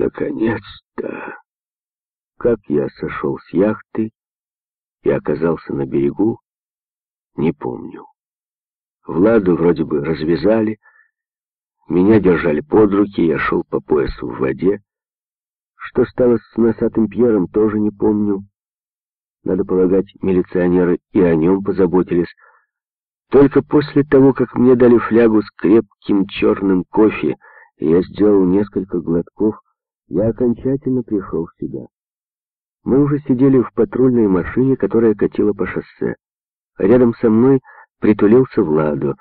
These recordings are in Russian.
Наконец-то! Как я сошел с яхты и оказался на берегу, не помню. Владу вроде бы развязали, меня держали под руки, я шел по поясу в воде. Что стало с носатым Пьером, тоже не помню. Надо полагать, милиционеры и о нем позаботились. Только после того, как мне дали флягу с крепким черным кофе, я сделал несколько глотков, я окончательно пришел в себя. Мы уже сидели в патрульной машине, которая катила по шоссе. Рядом со мной притулился Владо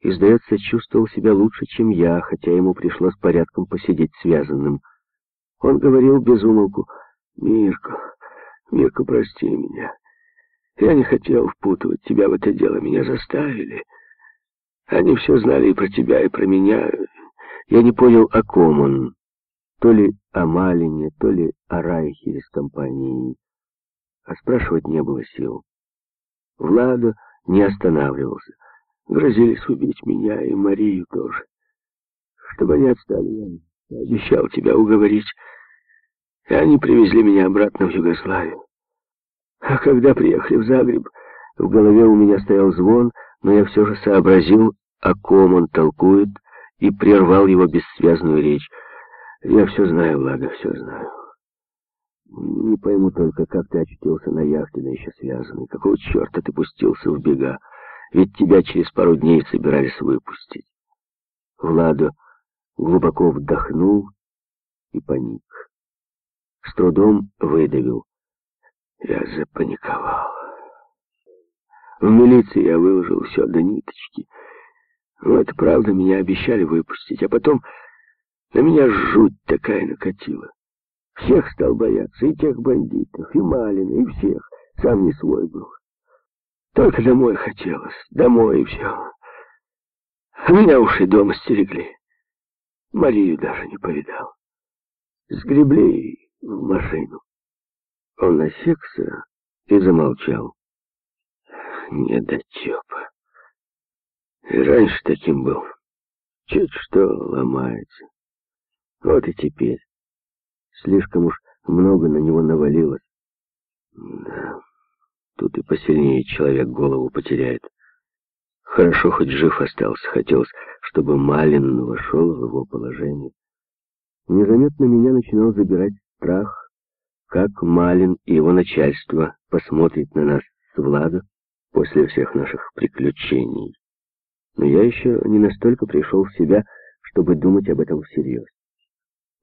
и, сдается, чувствовал себя лучше, чем я, хотя ему пришлось порядком посидеть связанным. Он говорил без умолку, «Мирка, Мирка, прости меня. Я не хотел впутывать тебя в это дело, меня заставили. Они все знали и про тебя, и про меня. Я не понял, о ком он. То ли о Малине, то ли о Райхе из компании. А спрашивать не было сил. Влада не останавливался. Грозились убить меня и Марию тоже. Чтобы они отстали, я обещал тебя уговорить. И они привезли меня обратно в Югославию. А когда приехали в Загреб, в голове у меня стоял звон, но я все же сообразил, о ком он толкует, и прервал его бессвязную речь. Я все знаю, Влада, все знаю. Не пойму только, как ты очутился на яхте, да еще связанный. Какого черта ты пустился в бега? Ведь тебя через пару дней собирались выпустить. Владо глубоко вдохнул и паник. С трудом выдавил. Я запаниковал. В милиции я выложил все до ниточки. Это правда, меня обещали выпустить, а потом на меня жуть такая накатила. Всех стал бояться, и тех бандитов, и Малина, и всех. Сам не свой был. Только домой хотелось, домой и все. А меня уж и дома стерегли. Марию даже не повидал. Сгребли в машину. Он насекся и замолчал. Недотепа. И раньше таким был. Чуть что ломается. Вот и теперь. Слишком уж много на него навалилось. Да, тут и посильнее человек голову потеряет. Хорошо, хоть жив остался. Хотелось, чтобы Малин вошел в его положение. Незаметно меня начинал забирать страх, как Малин и его начальство посмотрит на нас с Влада после всех наших приключений. Но я еще не настолько пришел в себя, чтобы думать об этом всерьез.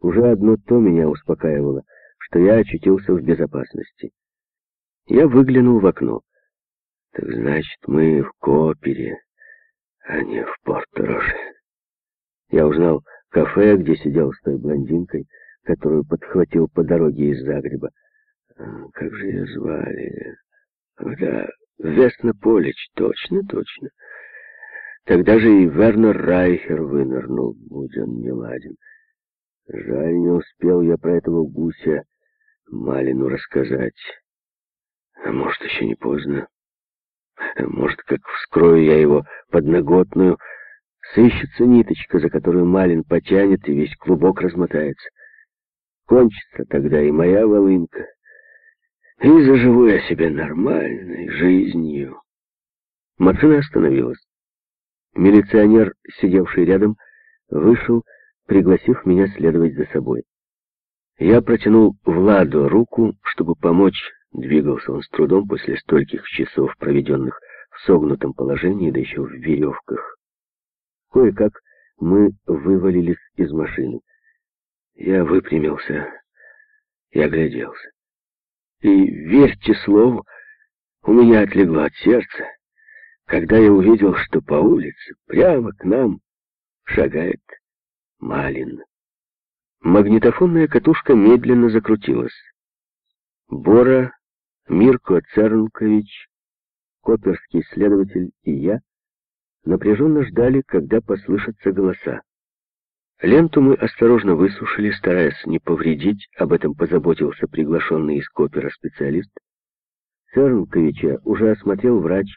Уже одно то меня успокаивало, что я очутился в безопасности. Я выглянул в окно. Так значит, мы в Копере, а не в Порт-Роше. Я узнал кафе, где сидел с той блондинкой, которую подхватил по дороге из Загреба. А, как же ее звали? Да, Весна Полич, точно, точно. Тогда же и Вернер Райхер вынырнул, будь он неладен. Жаль, не успел я про этого гуся Малину рассказать. А может, еще не поздно. Может, как вскрою я его подноготную, сыщется ниточка, за которую Малин потянет, и весь клубок размотается. Кончится тогда и моя волынка. И заживу я себе нормальной жизнью. Машина остановилась. Милиционер, сидевший рядом, вышел пригласив меня следовать за собой. Я протянул Владу руку, чтобы помочь. Двигался он с трудом после стольких часов, проведенных в согнутом положении, да еще в веревках. Кое-как мы вывалились из машины. Я выпрямился и огляделся. И, верьте слову, у меня отлегло от сердца, когда я увидел, что по улице прямо к нам шагает Малин. Магнитофонная катушка медленно закрутилась. Бора, Мирко Цернкович, коперский следователь и я напряженно ждали, когда послышатся голоса. Ленту мы осторожно высушили, стараясь не повредить, об этом позаботился приглашенный из Копера специалист. Цернковича уже осмотрел врач,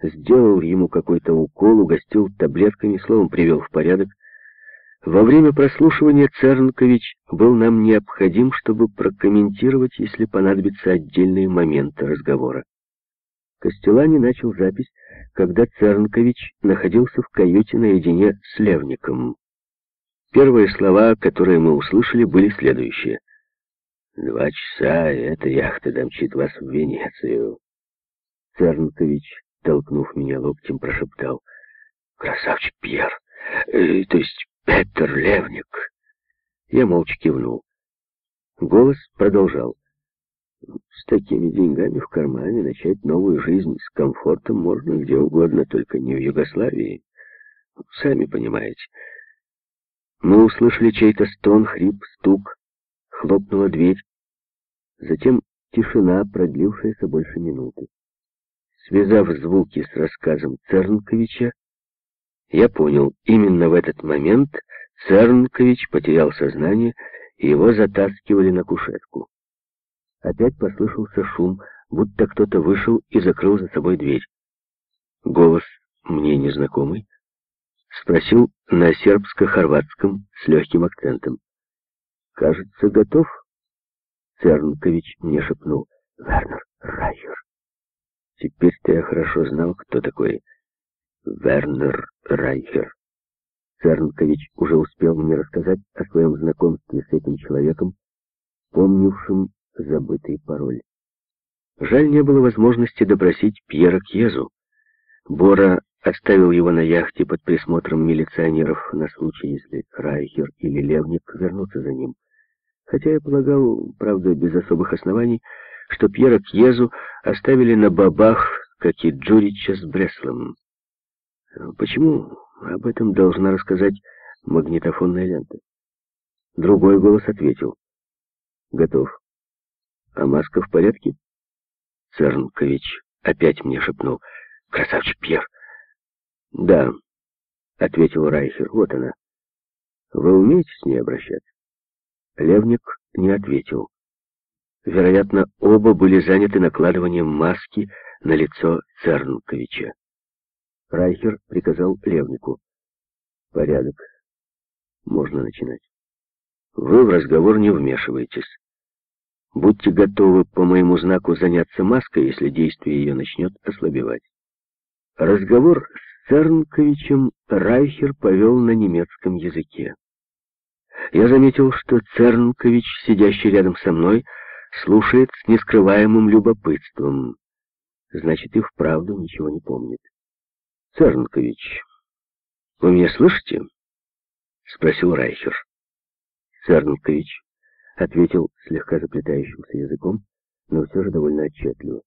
сделал ему какой-то укол, угостил таблетками, словом, привел в порядок, Во время прослушивания Цернкович был нам необходим, чтобы прокомментировать, если понадобятся отдельные моменты разговора. Костелани начал запись, когда Цернкович находился в каюте наедине с Левником. Первые слова, которые мы услышали, были следующие. «Два часа, и эта яхта домчит вас в Венецию». Цернкович, толкнув меня локтем, прошептал. «Красавчик Пьер, э, то есть Петр Левник. Я молча кивнул. Голос продолжал. С такими деньгами в кармане начать новую жизнь с комфортом можно где угодно, только не в Югославии. Сами понимаете. Мы услышали чей-то стон, хрип, стук. Хлопнула дверь. Затем тишина, продлившаяся больше минуты. Связав звуки с рассказом Цернковича, я понял, именно в этот момент Цернкович потерял сознание, и его затаскивали на кушетку. Опять послышался шум, будто кто-то вышел и закрыл за собой дверь. Голос мне незнакомый спросил на сербско-хорватском с легким акцентом. «Кажется, готов?» Цернкович мне шепнул. «Вернер Райер». Теперь-то я хорошо знал, кто такой Вернер Райхер. Цернкович уже успел мне рассказать о своем знакомстве с этим человеком, помнившим забытый пароль. Жаль, не было возможности допросить Пьера Кьезу. Бора оставил его на яхте под присмотром милиционеров на случай, если Райхер или Левник вернутся за ним. Хотя я полагал, правда, без особых оснований, что Пьера Кьезу оставили на бабах, как и Джурича с Бреслом. Почему об этом должна рассказать магнитофонная лента? Другой голос ответил. Готов. А маска в порядке? Цернкович опять мне шепнул. Красавчик Пьер. Да, ответил Райхер. Вот она. Вы умеете с ней обращаться? Левник не ответил. Вероятно, оба были заняты накладыванием маски на лицо Цернковича. Райхер приказал Левнику. «Порядок. Можно начинать. Вы в разговор не вмешиваетесь. Будьте готовы по моему знаку заняться маской, если действие ее начнет ослабевать». Разговор с Цернковичем Райхер повел на немецком языке. Я заметил, что Цернкович, сидящий рядом со мной, слушает с нескрываемым любопытством. Значит, и вправду ничего не помнит. Цернкович, вы меня слышите? Спросил Райхер. Цернкович ответил слегка заплетающимся языком, но все же довольно отчетливо.